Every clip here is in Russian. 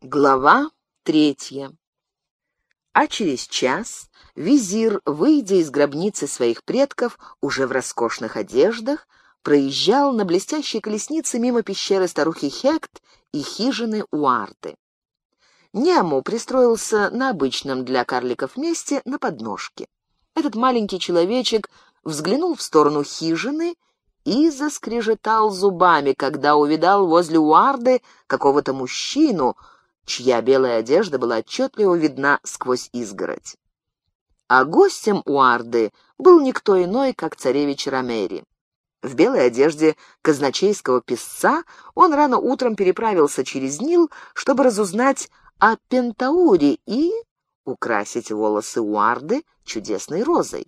Глава третья. А через час визир, выйдя из гробницы своих предков, уже в роскошных одеждах, проезжал на блестящей колеснице мимо пещеры старухи Хект и хижины Уарты. Нему пристроился на обычном для карликов месте на подножке. Этот маленький человечек взглянул в сторону хижины и заскрежетал зубами, когда увидал возле Уарды какого-то мужчину, чья белая одежда была отчетливо видна сквозь изгородь. А гостем Уарды был никто иной, как царевич Ромери. В белой одежде казначейского писца он рано утром переправился через Нил, чтобы разузнать о Пентауре и украсить волосы Уарды чудесной розой.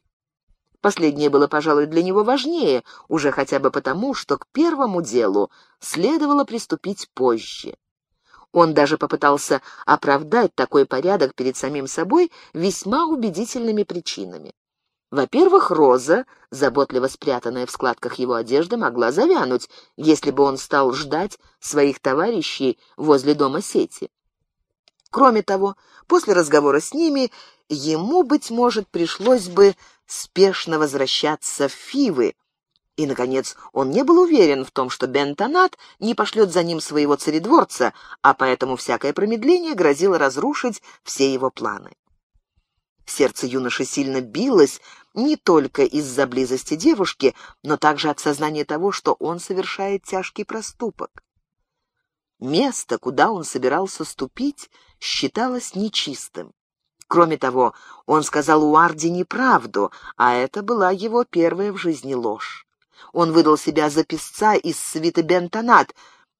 Последнее было, пожалуй, для него важнее, уже хотя бы потому, что к первому делу следовало приступить позже. Он даже попытался оправдать такой порядок перед самим собой весьма убедительными причинами. Во-первых, роза, заботливо спрятанная в складках его одежды, могла завянуть, если бы он стал ждать своих товарищей возле дома сети. Кроме того, после разговора с ними ему, быть может, пришлось бы спешно возвращаться в Фивы, и, наконец, он не был уверен в том, что Бентонат не пошлет за ним своего царедворца, а поэтому всякое промедление грозило разрушить все его планы. Сердце юноши сильно билось не только из-за близости девушки, но также от сознания того, что он совершает тяжкий проступок. Место, куда он собирался ступить, считалось нечистым. Кроме того, он сказал Уарди неправду, а это была его первая в жизни ложь. Он выдал себя за писца из свиты Бентонат,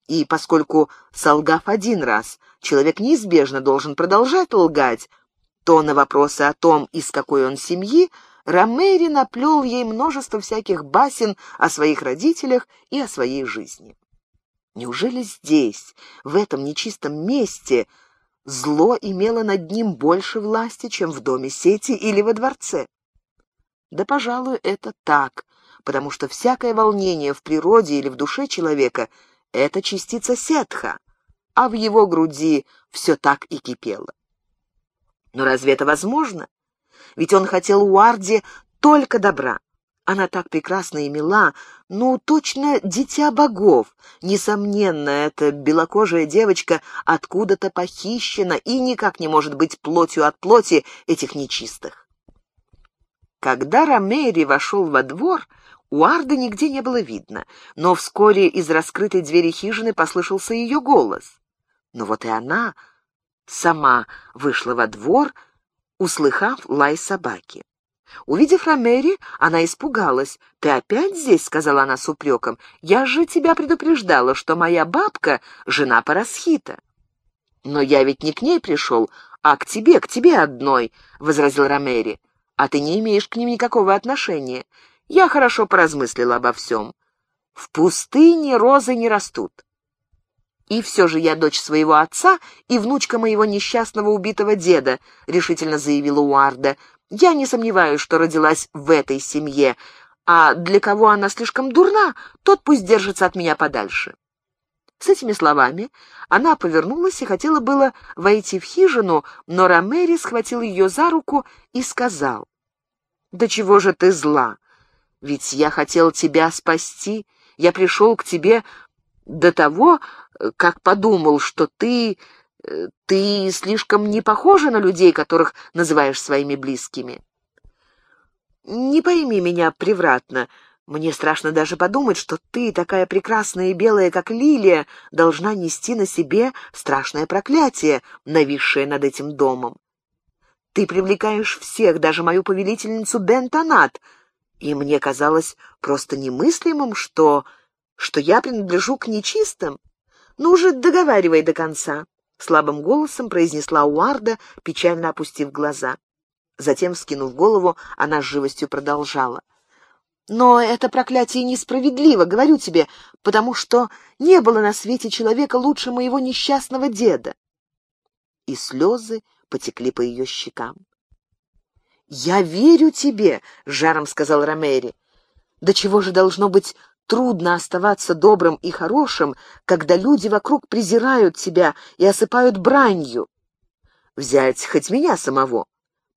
и поскольку, солгав один раз, человек неизбежно должен продолжать лгать, то на вопросы о том, из какой он семьи, Ромери наплел ей множество всяких басен о своих родителях и о своей жизни. Неужели здесь, в этом нечистом месте, зло имело над ним больше власти, чем в доме сети или во дворце? Да, пожалуй, это так, потому что всякое волнение в природе или в душе человека — это частица сетха, а в его груди все так и кипело. Но разве это возможно? Ведь он хотел Уарди только добра. Она так прекрасна и мила, ну, точно дитя богов. Несомненно, эта белокожая девочка откуда-то похищена и никак не может быть плотью от плоти этих нечистых. Когда Ромери вошел во двор, Уарда нигде не было видно, но вскоре из раскрытой двери хижины послышался ее голос. Но вот и она сама вышла во двор, услыхав лай собаки. Увидев Ромери, она испугалась. «Ты опять здесь?» — сказала она с упреком. «Я же тебя предупреждала, что моя бабка — жена Парасхита». «Но я ведь не к ней пришел, а к тебе, к тебе одной», — возразил Ромери. «А ты не имеешь к ним никакого отношения. Я хорошо поразмыслила обо всем. В пустыне розы не растут. И все же я дочь своего отца и внучка моего несчастного убитого деда, решительно заявила Уарда. Я не сомневаюсь, что родилась в этой семье, а для кого она слишком дурна, тот пусть держится от меня подальше. С этими словами она повернулась и хотела было войти в хижину, но Ромери схватил ее за руку и сказал, «Да чего же ты зла? Ведь я хотел тебя спасти. Я пришел к тебе до того, как подумал, что ты... Э, ты слишком не похожа на людей, которых называешь своими близкими. Не пойми меня превратно. Мне страшно даже подумать, что ты, такая прекрасная и белая, как лилия, должна нести на себе страшное проклятие, нависшее над этим домом. Ты привлекаешь всех, даже мою повелительницу Бентонат — и мне казалось просто немыслимым, что... что я принадлежу к нечистым. Ну уже договаривай до конца, — слабым голосом произнесла Уарда, печально опустив глаза. Затем, скинув голову, она с живостью продолжала. Но это проклятие несправедливо, говорю тебе, потому что не было на свете человека лучше моего несчастного деда. И слезы потекли по ее щекам. «Я верю тебе», — жаром сказал Ромери. «Да чего же должно быть трудно оставаться добрым и хорошим, когда люди вокруг презирают тебя и осыпают бранью. Взять хоть меня самого.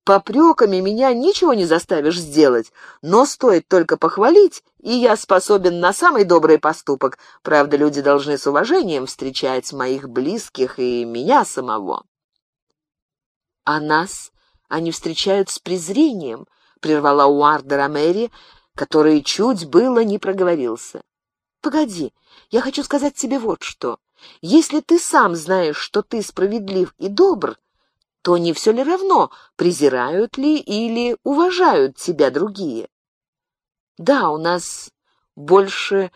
Попреками меня ничего не заставишь сделать, но стоит только похвалить, и я способен на самый добрый поступок. Правда, люди должны с уважением встречать моих близких и меня самого. А нас они встречают с презрением, прервала Уарда Ромери, который чуть было не проговорился. Погоди, я хочу сказать тебе вот что. Если ты сам знаешь, что ты справедлив и добр, то не все ли равно, презирают ли или уважают тебя другие? Да, у нас больше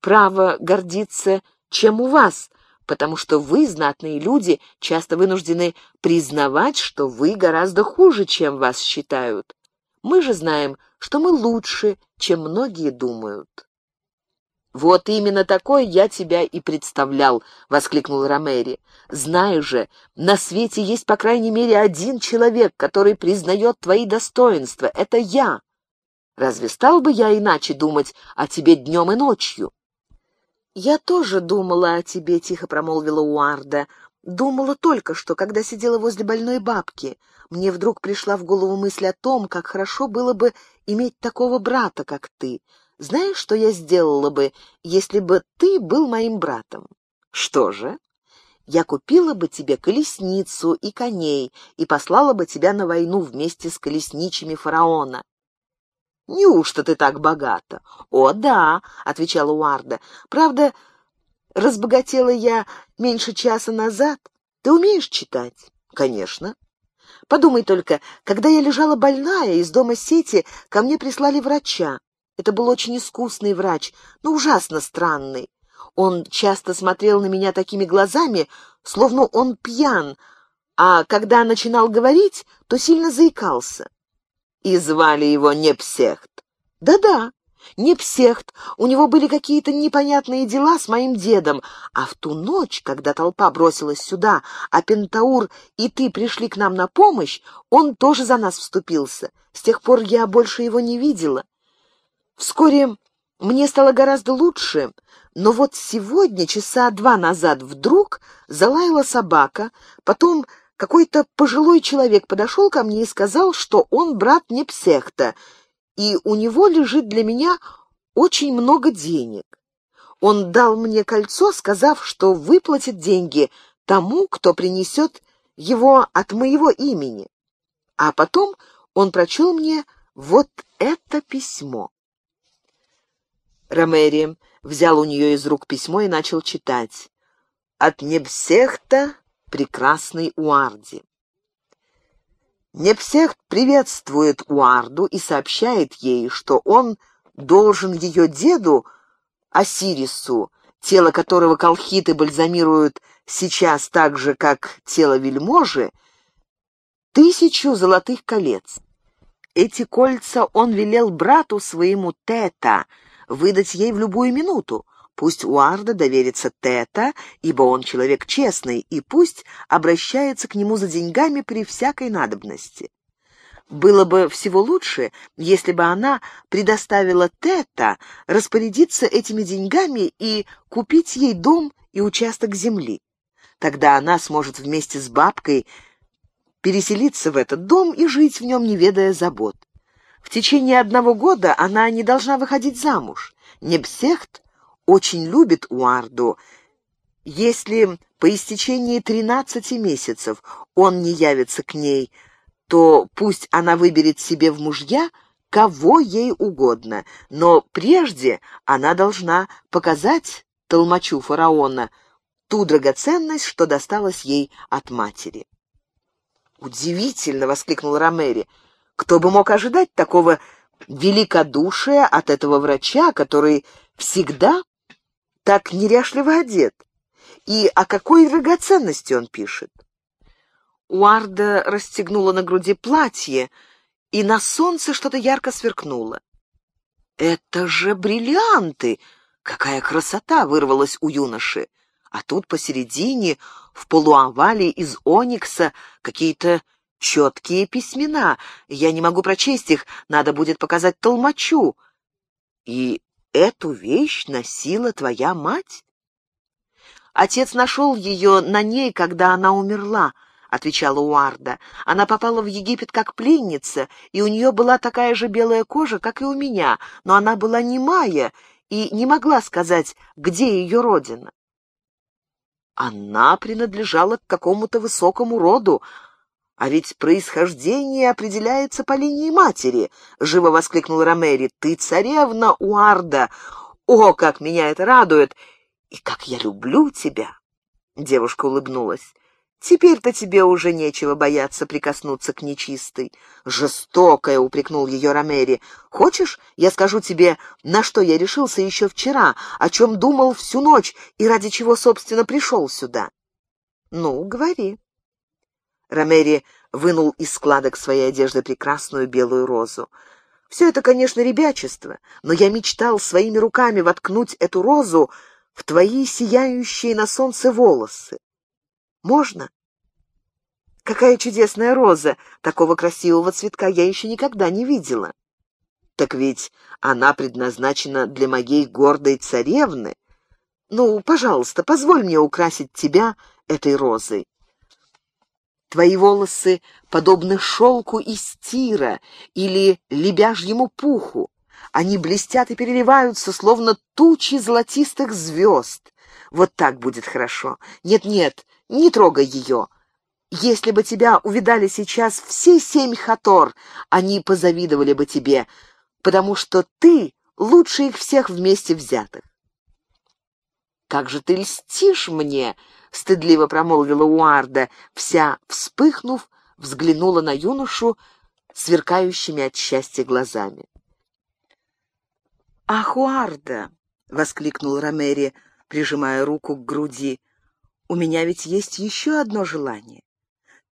права гордиться, чем у вас, потому что вы, знатные люди, часто вынуждены признавать, что вы гораздо хуже, чем вас считают. Мы же знаем, что мы лучше, чем многие думают. «Вот именно такой я тебя и представлял», — воскликнул Ромери. «Знаю же, на свете есть по крайней мере один человек, который признает твои достоинства. Это я. Разве стал бы я иначе думать о тебе днем и ночью?» «Я тоже думала о тебе», — тихо промолвила Уарда. «Думала только что, когда сидела возле больной бабки. Мне вдруг пришла в голову мысль о том, как хорошо было бы иметь такого брата, как ты». Знаешь, что я сделала бы, если бы ты был моим братом? Что же? Я купила бы тебе колесницу и коней и послала бы тебя на войну вместе с колесничими фараона. Неужто ты так богата? О, да, отвечала Уарда. Правда, разбогатела я меньше часа назад. Ты умеешь читать? Конечно. Подумай только, когда я лежала больная, из дома сети ко мне прислали врача. Это был очень искусный врач, но ужасно странный. Он часто смотрел на меня такими глазами, словно он пьян, а когда начинал говорить, то сильно заикался. И звали его Непсехт. Да-да, Непсехт. У него были какие-то непонятные дела с моим дедом, а в ту ночь, когда толпа бросилась сюда, а Пентаур и ты пришли к нам на помощь, он тоже за нас вступился. С тех пор я больше его не видела. Вскоре мне стало гораздо лучше, но вот сегодня, часа два назад, вдруг залаяла собака, потом какой-то пожилой человек подошел ко мне и сказал, что он брат Непсехта, и у него лежит для меня очень много денег. Он дал мне кольцо, сказав, что выплатит деньги тому, кто принесет его от моего имени. А потом он прочел мне вот это письмо. Ромери взял у нее из рук письмо и начал читать. «От Непсехта прекрасный Уарди». Непсехт приветствует Уарду и сообщает ей, что он должен ее деду Осирису, тело которого колхиты бальзамируют сейчас так же, как тело вельможи, тысячу золотых колец. Эти кольца он велел брату своему Тета — выдать ей в любую минуту. Пусть Уарда доверится Тета, ибо он человек честный, и пусть обращается к нему за деньгами при всякой надобности. Было бы всего лучше, если бы она предоставила Тета распорядиться этими деньгами и купить ей дом и участок земли. Тогда она сможет вместе с бабкой переселиться в этот дом и жить в нем, не ведая забот. В течение одного года она не должна выходить замуж. Непсехт очень любит Уарду. Если по истечении тринадцати месяцев он не явится к ней, то пусть она выберет себе в мужья кого ей угодно, но прежде она должна показать толмачу фараона ту драгоценность, что досталась ей от матери. «Удивительно!» — воскликнул Ромери. Кто бы мог ожидать такого великодушия от этого врача, который всегда так неряшливо одет? И о какой драгоценности он пишет? Уарда расстегнула на груди платье, и на солнце что-то ярко сверкнуло. «Это же бриллианты! Какая красота!» — вырвалась у юноши. А тут посередине, в полуовале из оникса, какие-то четкие письмена. Я не могу прочесть их, надо будет показать толмачу. И эту вещь носила твоя мать? Отец нашел ее на ней, когда она умерла, — отвечала Уарда. Она попала в Египет как пленница, и у нее была такая же белая кожа, как и у меня, но она была немая и не могла сказать, где ее родина. Она принадлежала к какому-то высокому роду, а ведь происхождение определяется по линии матери, — живо воскликнул Ромери. Ты царевна Уарда! О, как меня это радует! И как я люблю тебя! Девушка улыбнулась. Теперь-то тебе уже нечего бояться прикоснуться к нечистой. Жестокая, упрекнул ее Ромери. Хочешь, я скажу тебе, на что я решился еще вчера, о чем думал всю ночь и ради чего, собственно, пришел сюда? Ну, говори. Ромери вынул из складок своей одежды прекрасную белую розу. Все это, конечно, ребячество, но я мечтал своими руками воткнуть эту розу в твои сияющие на солнце волосы. Можно? Какая чудесная роза! Такого красивого цветка я еще никогда не видела. Так ведь она предназначена для моей гордой царевны. Ну, пожалуйста, позволь мне украсить тебя этой розой. Твои волосы подобны шелку из тира или лебяжьему пуху. Они блестят и переливаются, словно тучи золотистых звезд. Вот так будет хорошо. Нет-нет, не трогай ее. Если бы тебя увидали сейчас все семь хатор, они позавидовали бы тебе, потому что ты лучше их всех вместе взятых. «Как же ты льстишь мне!» Стыдливо промолвила Уарда, вся вспыхнув, взглянула на юношу сверкающими от счастья глазами. «Ах, Уарда!» — воскликнул Ромери, прижимая руку к груди. «У меня ведь есть еще одно желание.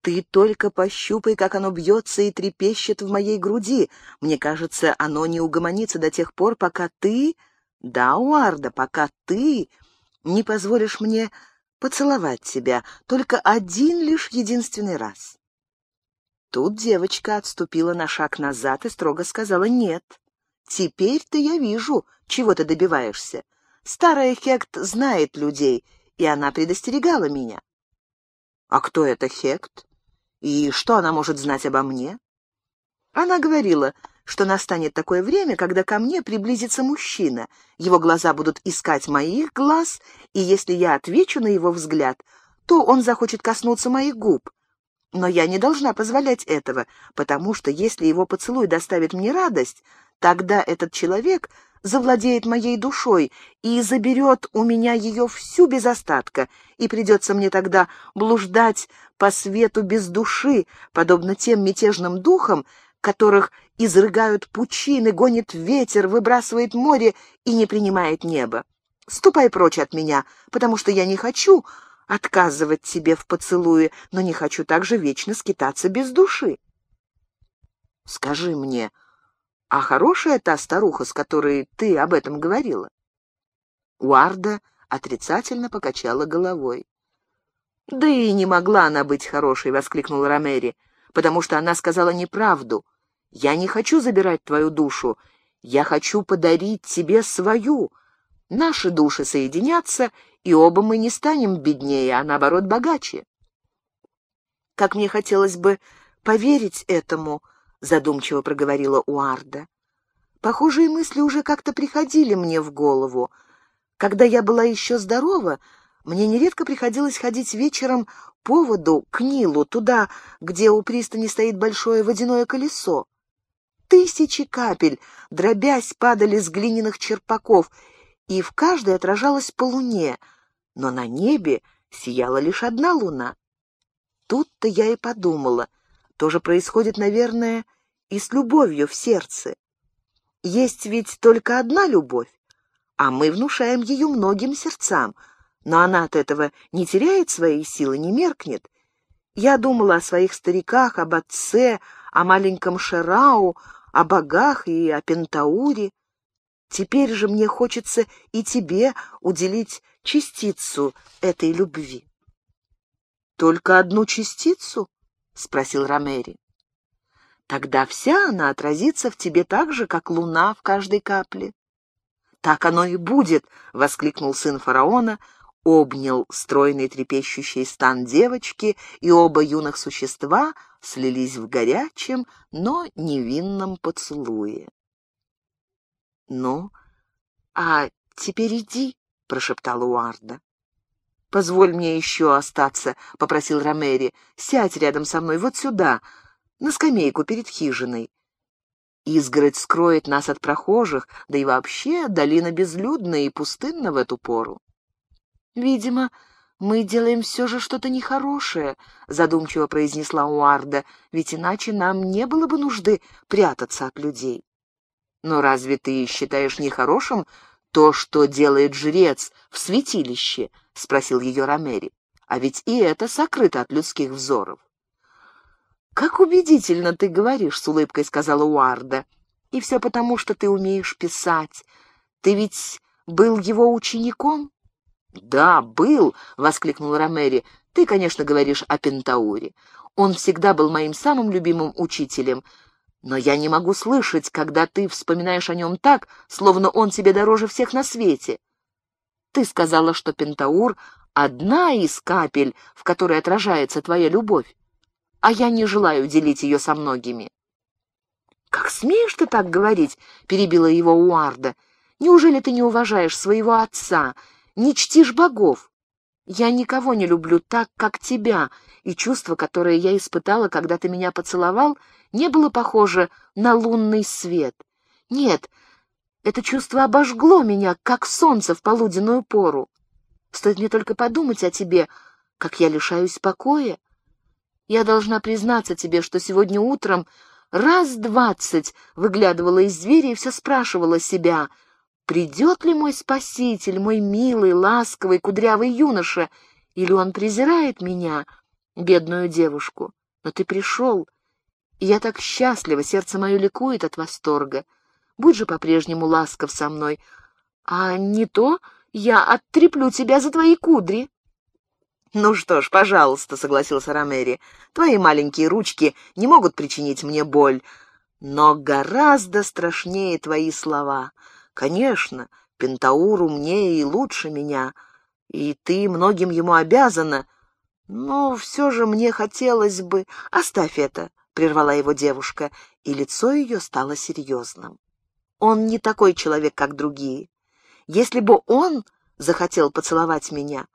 Ты только пощупай, как оно бьется и трепещет в моей груди. Мне кажется, оно не угомонится до тех пор, пока ты... Да, Уарда, пока ты не позволишь мне поцеловать тебя только один лишь единственный раз. Тут девочка отступила на шаг назад и строго сказала «нет». «Теперь-то я вижу, чего ты добиваешься. Старая Хект знает людей, и она предостерегала меня». «А кто это Хект? И что она может знать обо мне?» Она говорила, что настанет такое время, когда ко мне приблизится мужчина. Его глаза будут искать моих глаз, и если я отвечу на его взгляд, то он захочет коснуться моих губ. Но я не должна позволять этого, потому что если его поцелуй доставит мне радость, тогда этот человек завладеет моей душой и заберет у меня ее всю без остатка, и придется мне тогда блуждать по свету без души, подобно тем мятежным духам, которых изрыгают пучины, гонит ветер, выбрасывает море и не принимает небо. Ступай прочь от меня, потому что я не хочу отказывать тебе в поцелуе, но не хочу также вечно скитаться без души. Скажи мне, а хорошая та старуха, с которой ты об этом говорила? Уарда отрицательно покачала головой. «Да и не могла она быть хорошей!» — воскликнул Ромери, «потому что она сказала неправду. Я не хочу забирать твою душу, я хочу подарить тебе свою. Наши души соединятся, и оба мы не станем беднее, а наоборот богаче. Как мне хотелось бы поверить этому, задумчиво проговорила Уарда. Похожие мысли уже как-то приходили мне в голову. Когда я была еще здорова, мне нередко приходилось ходить вечером по воду к Нилу, туда, где у пристани стоит большое водяное колесо. Тысячи капель, дробясь, падали с глиняных черпаков, и в каждой отражалась по луне, но на небе сияла лишь одна луна. Тут-то я и подумала, то же происходит, наверное, и с любовью в сердце. Есть ведь только одна любовь, а мы внушаем ее многим сердцам, но она от этого не теряет своей силы, не меркнет. Я думала о своих стариках, об отце, о маленьком Шерау, о богах и о Пентауре. Теперь же мне хочется и тебе уделить частицу этой любви. «Только одну частицу?» — спросил Ромери. «Тогда вся она отразится в тебе так же, как луна в каждой капле. «Так оно и будет!» — воскликнул сын фараона, обнял стройный трепещущий стан девочки, и оба юных существа слились в горячем, но невинном поцелуе. «Ну, а теперь иди», — прошептала Уарда. «Позволь мне еще остаться», — попросил Ромери. «Сядь рядом со мной, вот сюда, на скамейку перед хижиной. Изгородь скроет нас от прохожих, да и вообще долина безлюдная и пустынна в эту пору». «Видимо, мы делаем все же что-то нехорошее», — задумчиво произнесла Уарда, «ведь иначе нам не было бы нужды прятаться от людей». Но разве ты считаешь нехорошим то, что делает жрец в святилище? — спросил ее Ромери. А ведь и это сокрыто от людских взоров. «Как убедительно ты говоришь», — с улыбкой сказала Уарда. «И все потому, что ты умеешь писать. Ты ведь был его учеником?» «Да, был», — воскликнул Ромери. «Ты, конечно, говоришь о Пентауре. Он всегда был моим самым любимым учителем, но я не могу слышать, когда ты вспоминаешь о нем так, словно он тебе дороже всех на свете. Ты сказала, что Пентаур — одна из капель, в которой отражается твоя любовь, а я не желаю делить ее со многими. «Как смеешь ты так говорить?» — перебила его Уарда. «Неужели ты не уважаешь своего отца, не чтишь богов? Я никого не люблю так, как тебя, и чувство, которое я испытала, когда ты меня поцеловал, не было похоже на лунный свет. Нет, это чувство обожгло меня, как солнце в полуденную пору. Стоит мне только подумать о тебе, как я лишаюсь покоя. Я должна признаться тебе, что сегодня утром раз двадцать выглядывала из двери и все спрашивала себя — Придет ли мой спаситель, мой милый, ласковый, кудрявый юноша, или он презирает меня, бедную девушку? Но ты пришел, и я так счастлива, сердце мое ликует от восторга. Будь же по-прежнему ласков со мной, а не то я оттреплю тебя за твои кудри. «Ну что ж, пожалуйста», — согласился Ромери, — «твои маленькие ручки не могут причинить мне боль, но гораздо страшнее твои слова. Конечно, Пентаур умнее и лучше меня, и ты многим ему обязана, но все же мне хотелось бы... Оставь это, — прервала его девушка, и лицо ее стало серьезным. Он не такой человек, как другие. Если бы он захотел поцеловать меня,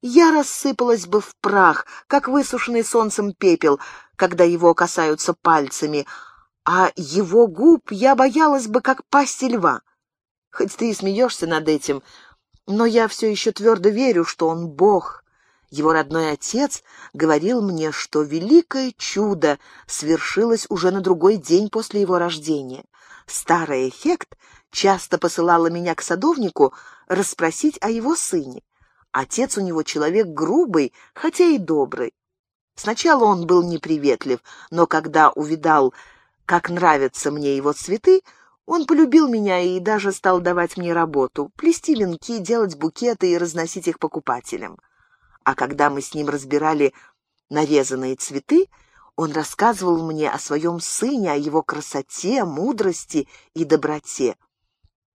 я рассыпалась бы в прах, как высушенный солнцем пепел, когда его касаются пальцами, а его губ я боялась бы, как пасти льва. Хоть ты и смеешься над этим, но я все еще твердо верю, что он Бог. Его родной отец говорил мне, что великое чудо свершилось уже на другой день после его рождения. Старый эффект часто посылала меня к садовнику расспросить о его сыне. Отец у него человек грубый, хотя и добрый. Сначала он был неприветлив, но когда увидал, как нравятся мне его цветы, он полюбил меня и даже стал давать мне работу — плести венки, делать букеты и разносить их покупателям. А когда мы с ним разбирали нарезанные цветы, он рассказывал мне о своем сыне, о его красоте, мудрости и доброте.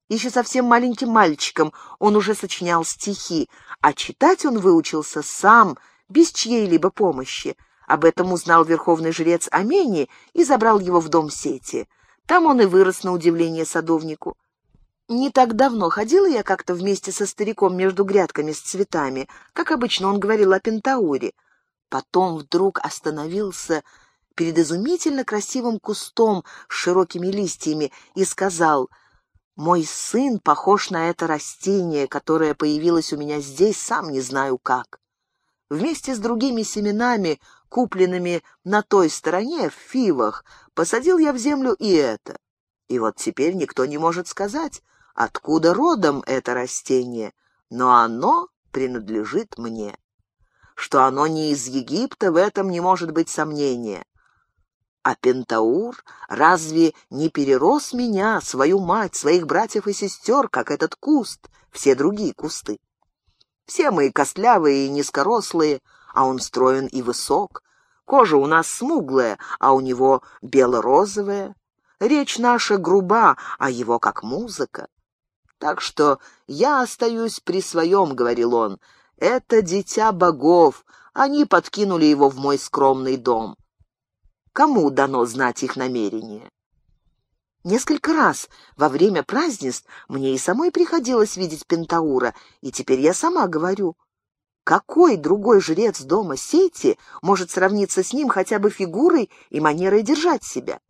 Еще совсем маленьким мальчиком он уже сочинял стихи, а читать он выучился сам, без чьей-либо помощи. Об этом узнал верховный жрец Амени и забрал его в дом сети. Там он и вырос на удивление садовнику. Не так давно ходила я как-то вместе со стариком между грядками с цветами, как обычно он говорил о пентауре. Потом вдруг остановился перед изумительно красивым кустом с широкими листьями и сказал, «Мой сын похож на это растение, которое появилось у меня здесь, сам не знаю как». Вместе с другими семенами, купленными на той стороне, в фивах, посадил я в землю и это. И вот теперь никто не может сказать, откуда родом это растение, но оно принадлежит мне. Что оно не из Египта, в этом не может быть сомнения. А Пентаур разве не перерос меня, свою мать, своих братьев и сестер, как этот куст, все другие кусты? Все мы костлявые и низкорослые, а он строен и высок. Кожа у нас смуглая, а у него бело-розовая. Речь наша груба, а его как музыка. Так что я остаюсь при своем, — говорил он. Это дитя богов, они подкинули его в мой скромный дом. Кому дано знать их намерения? Несколько раз во время празднеств мне и самой приходилось видеть Пентаура, и теперь я сама говорю, какой другой жрец дома Сети может сравниться с ним хотя бы фигурой и манерой держать себя?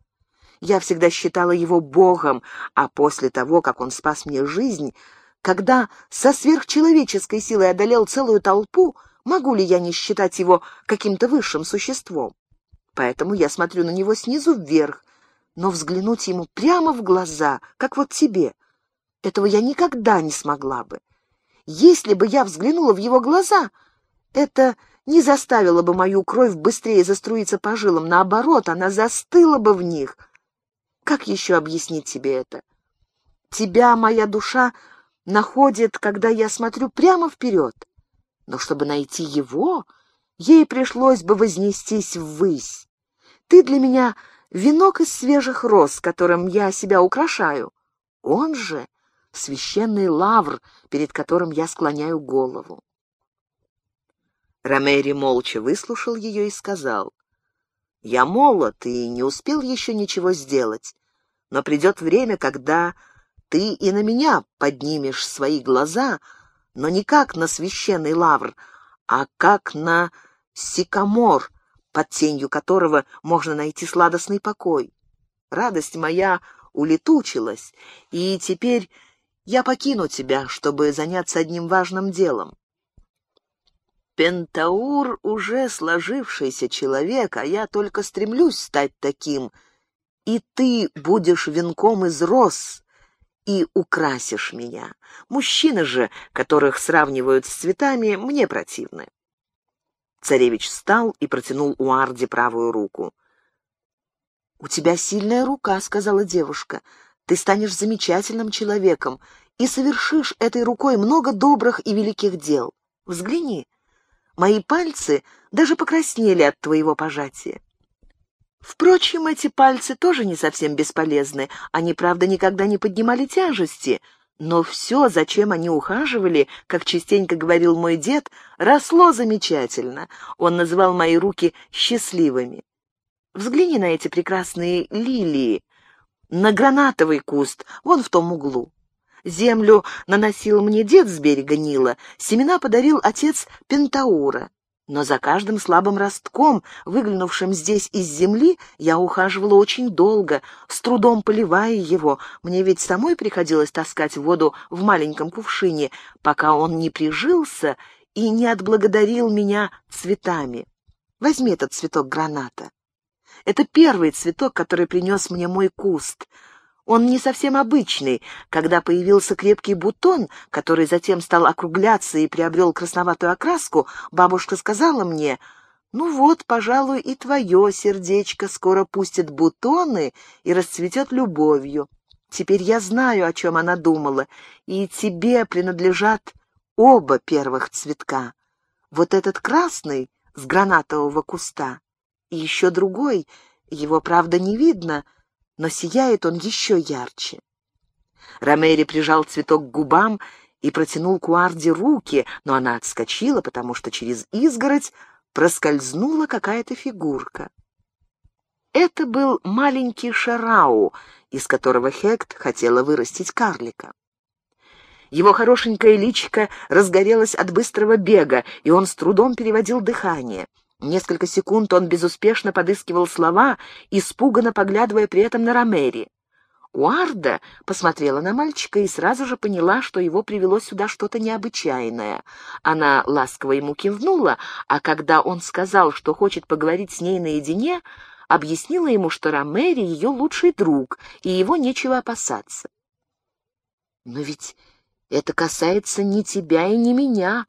Я всегда считала его богом, а после того, как он спас мне жизнь, когда со сверхчеловеческой силой одолел целую толпу, могу ли я не считать его каким-то высшим существом? Поэтому я смотрю на него снизу вверх, но взглянуть ему прямо в глаза, как вот тебе, этого я никогда не смогла бы. Если бы я взглянула в его глаза, это не заставило бы мою кровь быстрее заструиться по жилам, наоборот, она застыла бы в них. Как еще объяснить тебе это? Тебя моя душа находит, когда я смотрю прямо вперед. Но чтобы найти его, ей пришлось бы вознестись ввысь. Ты для меня венок из свежих роз, которым я себя украшаю. Он же священный лавр, перед которым я склоняю голову. Ромери молча выслушал ее и сказал, «Я молод и не успел еще ничего сделать, но придет время, когда ты и на меня поднимешь свои глаза, но не как на священный лавр, а как на сикамор, под тенью которого можно найти сладостный покой. Радость моя улетучилась, и теперь я покину тебя, чтобы заняться одним важным делом. Пентаур уже сложившийся человек, а я только стремлюсь стать таким, и ты будешь венком из роз, и украсишь меня. Мужчины же, которых сравнивают с цветами, мне противны. Царевич встал и протянул Уарде правую руку. «У тебя сильная рука», — сказала девушка. «Ты станешь замечательным человеком и совершишь этой рукой много добрых и великих дел. Взгляни, мои пальцы даже покраснели от твоего пожатия. Впрочем, эти пальцы тоже не совсем бесполезны. Они, правда, никогда не поднимали тяжести, но все, зачем они ухаживали, как частенько говорил мой дед, росло замечательно. Он называл мои руки счастливыми. Взгляни на эти прекрасные лилии, на гранатовый куст, вон в том углу. Землю наносил мне дед с берега Нила, семена подарил отец Пентаура. Но за каждым слабым ростком, выглянувшим здесь из земли, я ухаживала очень долго, с трудом поливая его. Мне ведь самой приходилось таскать воду в маленьком кувшине, пока он не прижился и не отблагодарил меня цветами. Возьми этот цветок граната. Это первый цветок, который принес мне мой куст — он не совсем обычный. Когда появился крепкий бутон, который затем стал округляться и приобрел красноватую окраску, бабушка сказала мне, «Ну вот, пожалуй, и твое сердечко скоро пустит бутоны и расцветет любовью. Теперь я знаю, о чем она думала, и тебе принадлежат оба первых цветка. Вот этот красный с гранатового куста, и еще другой, его, правда, не видно — но сияет он еще ярче. Ромери прижал цветок к губам и протянул Куарде руки, но она отскочила, потому что через изгородь проскользнула какая-то фигурка. Это был маленький шарау, из которого Хект хотела вырастить карлика. Его хорошенькое личико разгорелось от быстрого бега, и он с трудом переводил дыхание — Несколько секунд он безуспешно подыскивал слова, испуганно поглядывая при этом на Ромери. Уарда посмотрела на мальчика и сразу же поняла, что его привело сюда что-то необычайное. Она ласково ему кивнула, а когда он сказал, что хочет поговорить с ней наедине, объяснила ему, что Ромери — ее лучший друг, и его нечего опасаться. «Но ведь это касается не тебя и не меня»,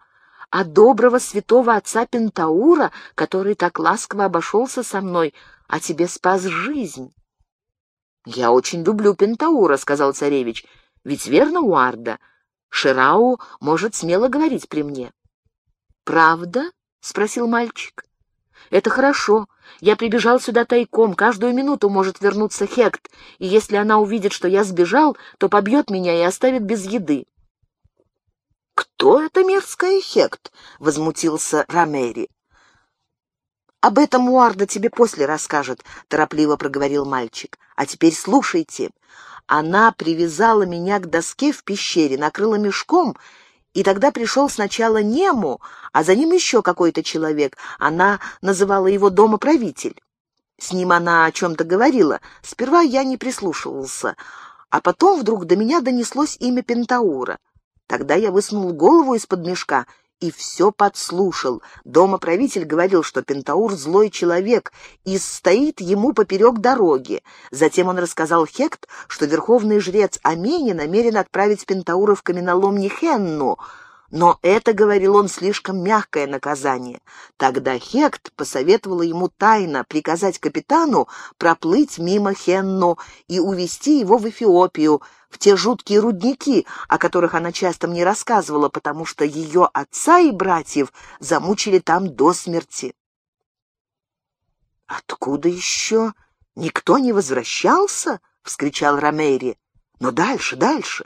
а доброго святого отца Пентаура, который так ласково обошелся со мной, а тебе спас жизнь. — Я очень люблю Пентаура, — сказал царевич. — Ведь верно, Уарда? Ширау может смело говорить при мне. — Правда? — спросил мальчик. Это хорошо. Я прибежал сюда тайком, каждую минуту может вернуться Хект, и если она увидит, что я сбежал, то побьет меня и оставит без еды. «Кто это мерзкая Хект?» — возмутился Ромери. «Об этом Уарда тебе после расскажет», — торопливо проговорил мальчик. «А теперь слушайте. Она привязала меня к доске в пещере, накрыла мешком и тогда пришел сначала Нему, а за ним еще какой-то человек. Она называла его домоправитель. С ним она о чем-то говорила. Сперва я не прислушивался, а потом вдруг до меня донеслось имя Пентаура. Тогда я высунул голову из-под мешка и все подслушал. Дома правитель говорил, что Пентаур злой человек и стоит ему поперек дороги. Затем он рассказал Хект, что верховный жрец Амени намерен отправить Пентаура в каменолом Нихенну, но это, говорил он, слишком мягкое наказание. Тогда Хект посоветовала ему тайно приказать капитану проплыть мимо Хенну и увести его в Эфиопию, в те жуткие рудники, о которых она часто мне рассказывала, потому что ее отца и братьев замучили там до смерти. «Откуда еще? Никто не возвращался?» — вскричал Ромейри. «Но дальше, дальше».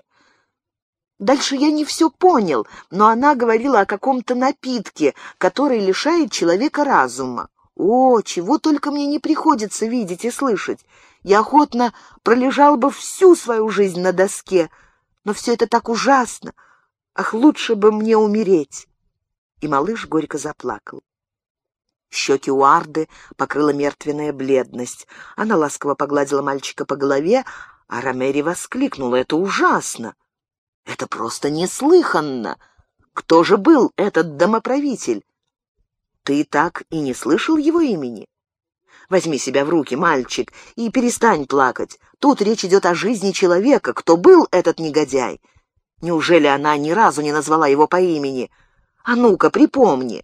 Дальше я не все понял, но она говорила о каком-то напитке, который лишает человека разума. О, чего только мне не приходится видеть и слышать. Я охотно пролежал бы всю свою жизнь на доске, но все это так ужасно. Ах, лучше бы мне умереть!» И малыш горько заплакал. Щеки Уарды покрыла мертвенная бледность. Она ласково погладила мальчика по голове, а Ромери воскликнула. «Это ужасно! Это просто неслыханно! Кто же был этот домоправитель? Ты так и не слышал его имени?» Возьми себя в руки, мальчик, и перестань плакать. Тут речь идет о жизни человека. Кто был этот негодяй? Неужели она ни разу не назвала его по имени? А ну-ка, припомни.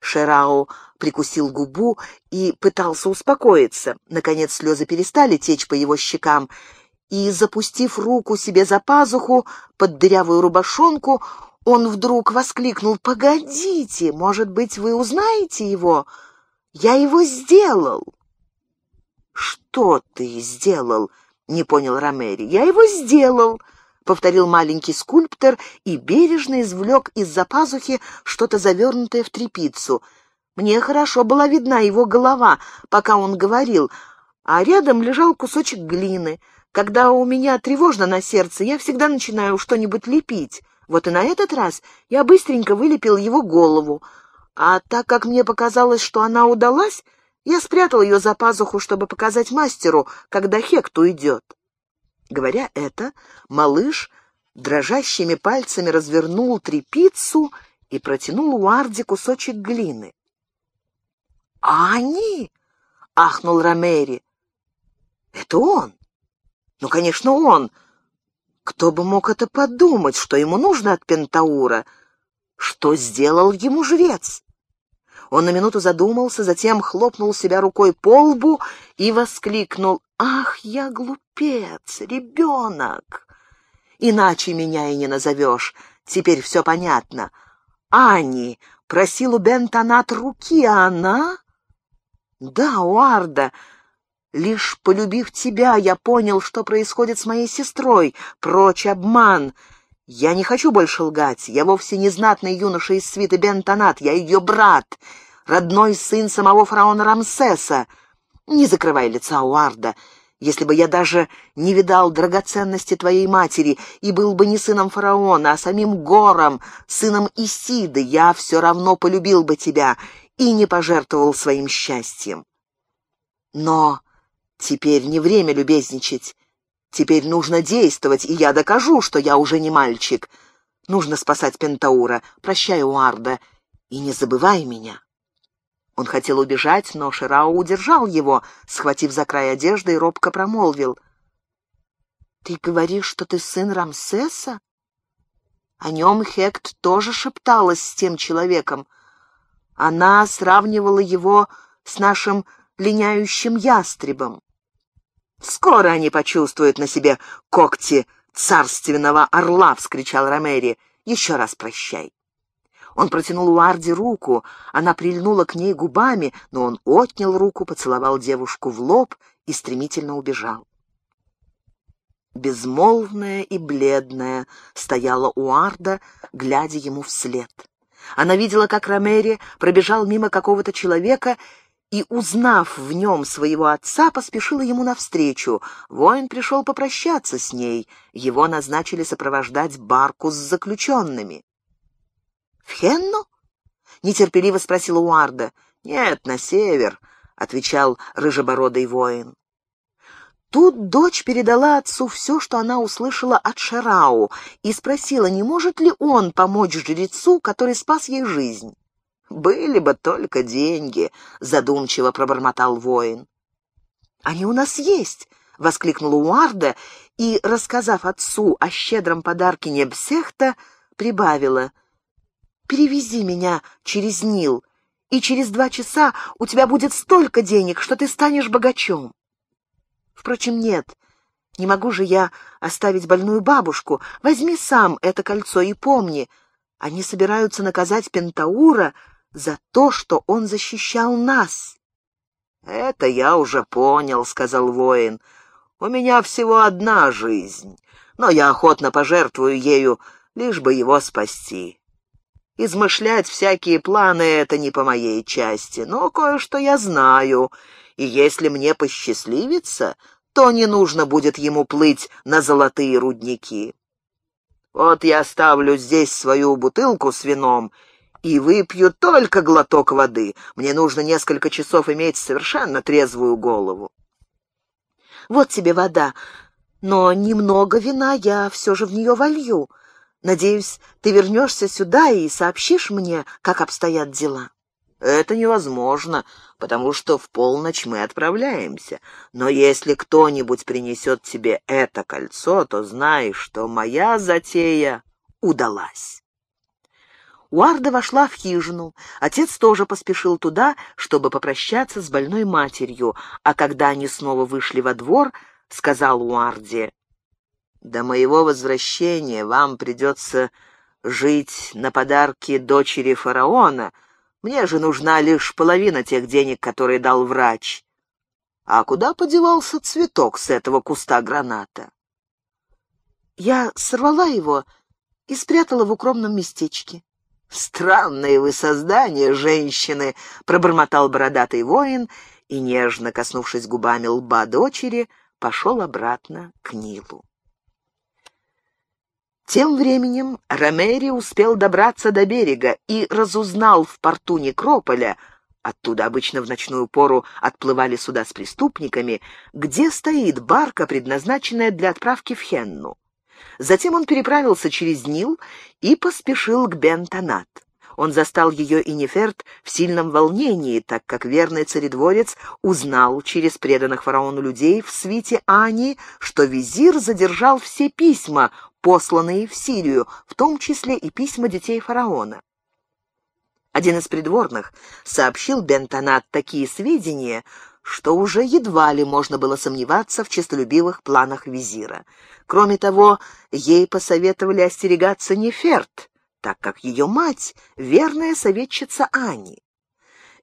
Шерао прикусил губу и пытался успокоиться. Наконец слезы перестали течь по его щекам, и, запустив руку себе за пазуху под дырявую рубашонку, он вдруг воскликнул «Погодите, может быть, вы узнаете его?» Я его сделал. Что ты сделал? Не понял Ромери. Я его сделал, повторил маленький скульптор и бережно извлек из-за пазухи что-то завернутое в тряпицу. Мне хорошо была видна его голова, пока он говорил, а рядом лежал кусочек глины. Когда у меня тревожно на сердце, я всегда начинаю что-нибудь лепить. Вот и на этот раз я быстренько вылепил его голову. А так как мне показалось, что она удалась, я спрятал ее за пазуху, чтобы показать мастеру, когда Хект уйдет. Говоря это, малыш дрожащими пальцами развернул трепицу и протянул Уарди кусочек глины. «А они?» — ахнул Ромери. «Это он! Ну, конечно, он! Кто бы мог это подумать, что ему нужно от Пентаура? Что сделал ему жрец?» Он на минуту задумался, затем хлопнул себя рукой по лбу и воскликнул «Ах, я глупец, ребенок! Иначе меня и не назовешь, теперь все понятно. Ани просил у Бентонат руки, а она...» «Да, Уарда, лишь полюбив тебя, я понял, что происходит с моей сестрой. Прочь обман!» Я не хочу больше лгать. Я вовсе не знатный юноша из свиты Бентонат. Я ее брат, родной сын самого фараона Рамсеса. Не закрывай лица, Уарда. Если бы я даже не видал драгоценности твоей матери и был бы не сыном фараона, а самим Гором, сыном Исиды, я все равно полюбил бы тебя и не пожертвовал своим счастьем. Но теперь не время любезничать. Теперь нужно действовать, и я докажу, что я уже не мальчик. Нужно спасать Пентаура. Прощай, Уарда, и не забывай меня». Он хотел убежать, но Ширао удержал его, схватив за край одежды и робко промолвил. «Ты говоришь, что ты сын Рамсеса?» О нем Хект тоже шепталась с тем человеком. Она сравнивала его с нашим линяющим ястребом. «Скоро они почувствуют на себе когти царственного орла!» — вскричал Ромери. «Еще раз прощай». Он протянул Уарди руку, она прильнула к ней губами, но он отнял руку, поцеловал девушку в лоб и стремительно убежал. Безмолвная и бледная стояла Уарда, глядя ему вслед. Она видела, как Ромери пробежал мимо какого-то человека и, узнав в нем своего отца, поспешила ему навстречу. Воин пришел попрощаться с ней. Его назначили сопровождать барку с заключенными. «В Хенну?» — нетерпеливо спросила Уарда. «Нет, на север», — отвечал рыжебородый воин. Тут дочь передала отцу все, что она услышала от Шарау, и спросила, не может ли он помочь жрецу, который спас ей жизнь. «Были бы только деньги», — задумчиво пробормотал воин. «Они у нас есть», — воскликнула Уарда и, рассказав отцу о щедром подарке Небсехта, прибавила. «Перевези меня через Нил, и через два часа у тебя будет столько денег, что ты станешь богачом». Впрочем, нет, не могу же я оставить больную бабушку. Возьми сам это кольцо и помни, они собираются наказать Пентаура за то, что он защищал нас. «Это я уже понял», — сказал воин. «У меня всего одна жизнь, но я охотно пожертвую ею, лишь бы его спасти. Измышлять всякие планы — это не по моей части, но кое-что я знаю, и если мне посчастливится, то не нужно будет ему плыть на золотые рудники. Вот я оставлю здесь свою бутылку с вином и выпью только глоток воды. Мне нужно несколько часов иметь совершенно трезвую голову. Вот тебе вода, но немного вина я все же в нее волью. Надеюсь, ты вернешься сюда и сообщишь мне, как обстоят дела. Это невозможно, потому что в полночь мы отправляемся. Но если кто-нибудь принесет тебе это кольцо, то знай, что моя затея удалась. Уарда вошла в хижину. Отец тоже поспешил туда, чтобы попрощаться с больной матерью, а когда они снова вышли во двор, сказал Уарде, «До моего возвращения вам придется жить на подарки дочери фараона, — мне же нужна лишь половина тех денег, которые дал врач. А куда подевался цветок с этого куста граната? Я сорвала его и спрятала в укромном местечке. «Странные вы создания, женщины!» — пробормотал бородатый воин и, нежно коснувшись губами лба дочери, пошел обратно к Нилу. Тем временем Ромери успел добраться до берега и разузнал в порту Некрополя, оттуда обычно в ночную пору отплывали суда с преступниками, где стоит барка, предназначенная для отправки в Хенну. Затем он переправился через Нил и поспешил к Бентонат. Он застал ее и Неферт в сильном волнении, так как верный царедворец узнал через преданных фараону людей в свите Ани, что визир задержал все письма, посланные в Сирию, в том числе и письма детей фараона. Один из придворных сообщил Бентонат такие сведения, что уже едва ли можно было сомневаться в честолюбивых планах визира. Кроме того, ей посоветовали остерегаться Неферт, так как ее мать — верная советчица Ани.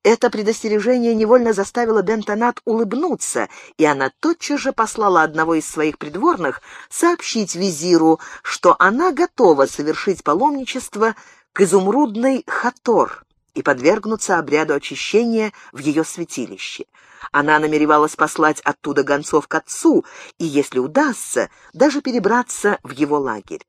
Это предостережение невольно заставило Бентонат улыбнуться, и она тотчас же послала одного из своих придворных сообщить визиру, что она готова совершить паломничество к изумрудной Хатор и подвергнуться обряду очищения в ее святилище. Она намеревалась послать оттуда гонцов к отцу и, если удастся, даже перебраться в его лагерь.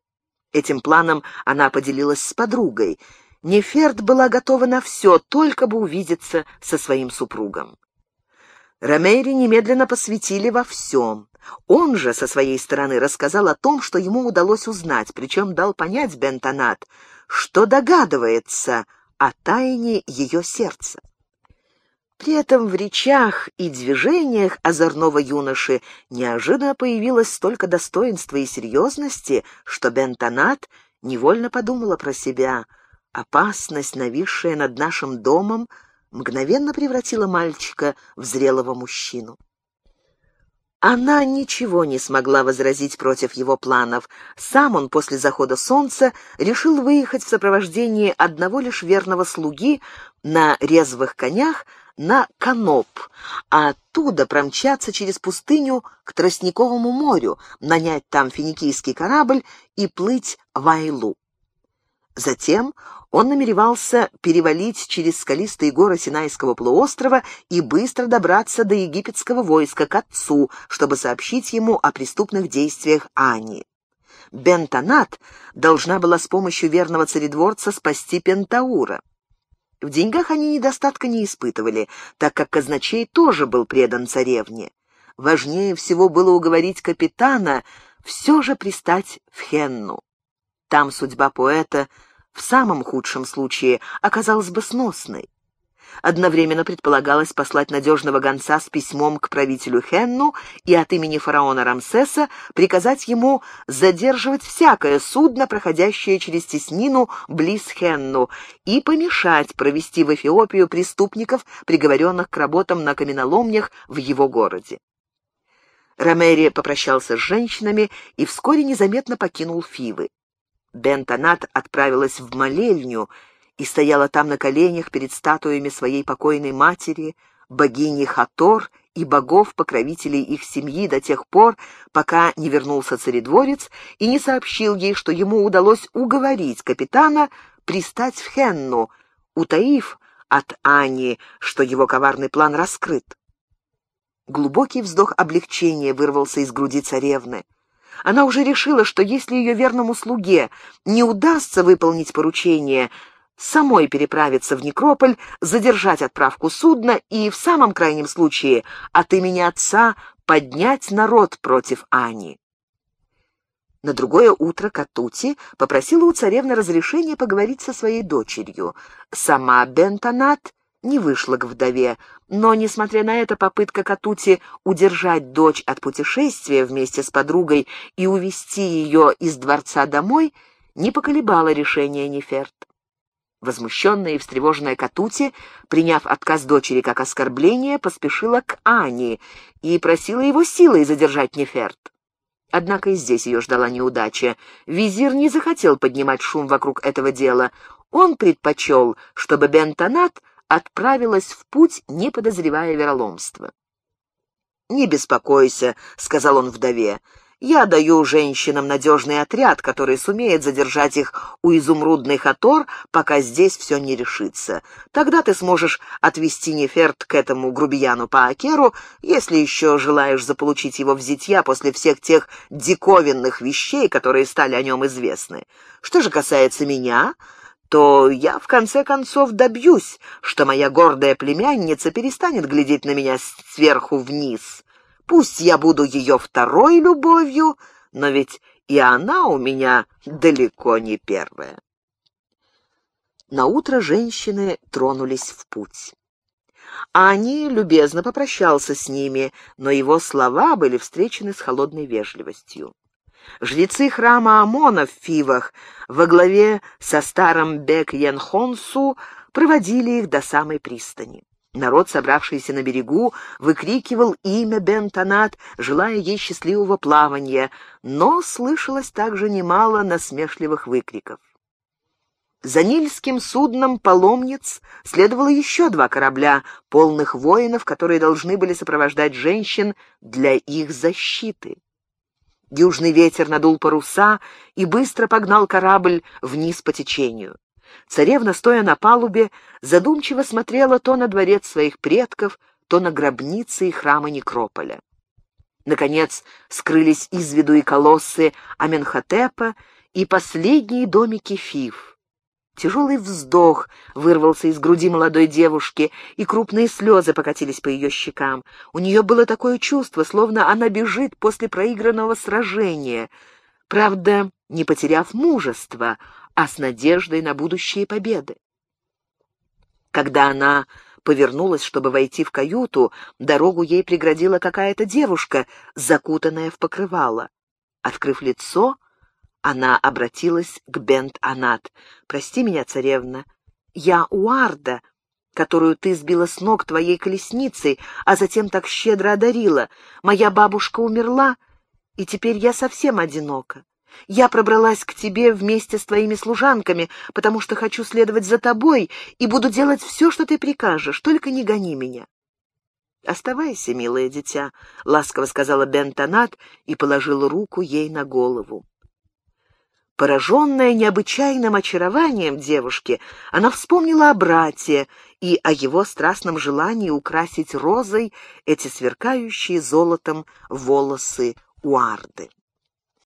Этим планом она поделилась с подругой — Неферт была готова на все, только бы увидеться со своим супругом. Ромейри немедленно посвятили во всем. Он же со своей стороны рассказал о том, что ему удалось узнать, причем дал понять Бентонат, что догадывается о тайне ее сердца. При этом в речах и движениях озорного юноши неожиданно появилось столько достоинства и серьезности, что Бентонат невольно подумала про себя — Опасность, нависшая над нашим домом, мгновенно превратила мальчика в зрелого мужчину. Она ничего не смогла возразить против его планов. Сам он после захода солнца решил выехать в сопровождении одного лишь верного слуги на резвых конях на Каноп, а оттуда промчаться через пустыню к Тростниковому морю, нанять там финикийский корабль и плыть в Айлу. Затем он намеревался перевалить через скалистые горы Синайского полуострова и быстро добраться до египетского войска к отцу, чтобы сообщить ему о преступных действиях Ани. Бентонат должна была с помощью верного царедворца спасти Пентаура. В деньгах они недостатка не испытывали, так как казначей тоже был предан царевне. Важнее всего было уговорить капитана все же пристать в Хенну. Там судьба поэта в самом худшем случае оказалась бы сносной. Одновременно предполагалось послать надежного гонца с письмом к правителю Хенну и от имени фараона Рамсеса приказать ему задерживать всякое судно, проходящее через теснину близ Хенну, и помешать провести в Эфиопию преступников, приговоренных к работам на каменоломнях в его городе. Ромери попрощался с женщинами и вскоре незаметно покинул Фивы. Бентонат отправилась в молельню и стояла там на коленях перед статуями своей покойной матери, богини Хатор и богов-покровителей их семьи до тех пор, пока не вернулся царедворец и не сообщил ей, что ему удалось уговорить капитана пристать в Хенну, утаив от Ани, что его коварный план раскрыт. Глубокий вздох облегчения вырвался из груди царевны. Она уже решила, что если ее верному слуге не удастся выполнить поручение, самой переправиться в Некрополь, задержать отправку судна и, в самом крайнем случае, от имени отца поднять народ против Ани. На другое утро Катути попросила у царевны разрешения поговорить со своей дочерью. Сама Бентонат не вышла к вдове, но, несмотря на это, попытка Катути удержать дочь от путешествия вместе с подругой и увести ее из дворца домой не поколебала решение Неферт. Возмущенная и встревоженная Катути, приняв отказ дочери как оскорбление, поспешила к Ане и просила его силой задержать Неферт. Однако и здесь ее ждала неудача. Визир не захотел поднимать шум вокруг этого дела. Он предпочел, чтобы Бентонат отправилась в путь, не подозревая вероломства. «Не беспокойся», — сказал он вдове, — «я даю женщинам надежный отряд, который сумеет задержать их у изумрудной Хатор, пока здесь все не решится. Тогда ты сможешь отвести Неферт к этому грубияну по Акеру, если еще желаешь заполучить его в зитья после всех тех диковинных вещей, которые стали о нем известны. Что же касается меня...» то я в конце концов добьюсь, что моя гордая племянница перестанет глядеть на меня сверху вниз. Пусть я буду ее второй любовью, но ведь и она у меня далеко не первая. На утро женщины тронулись в путь. Ани любезно попрощался с ними, но его слова были встречены с холодной вежливостью. Жрецы храма Амона в Фивах во главе со старым Бек-Янхонсу проводили их до самой пристани. Народ, собравшийся на берегу, выкрикивал имя Бентонат, желая ей счастливого плавания, но слышалось также немало насмешливых выкриков. За нильским судном «Паломниц» следовало еще два корабля, полных воинов, которые должны были сопровождать женщин для их защиты. Южный ветер надул паруса и быстро погнал корабль вниз по течению. Царевна, стоя на палубе, задумчиво смотрела то на дворец своих предков, то на гробницы и храмы Некрополя. Наконец скрылись из виду и колоссы Аменхотепа и последние домики Фив. Тяжелый вздох вырвался из груди молодой девушки, и крупные слезы покатились по ее щекам. У нее было такое чувство, словно она бежит после проигранного сражения, правда, не потеряв мужества, а с надеждой на будущие победы. Когда она повернулась, чтобы войти в каюту, дорогу ей преградила какая-то девушка, закутанная в покрывало. Открыв лицо, она обратилась к Бент-Анат. «Прости меня, царевна, я Уарда, которую ты сбила с ног твоей колесницей, а затем так щедро одарила. Моя бабушка умерла, и теперь я совсем одинока. Я пробралась к тебе вместе с твоими служанками, потому что хочу следовать за тобой и буду делать все, что ты прикажешь, только не гони меня». «Оставайся, милое дитя», — ласково сказала Бентонат и положила руку ей на голову. Пораженная необычайным очарованием девушки, она вспомнила о брате и о его страстном желании украсить розой эти сверкающие золотом волосы Уарды.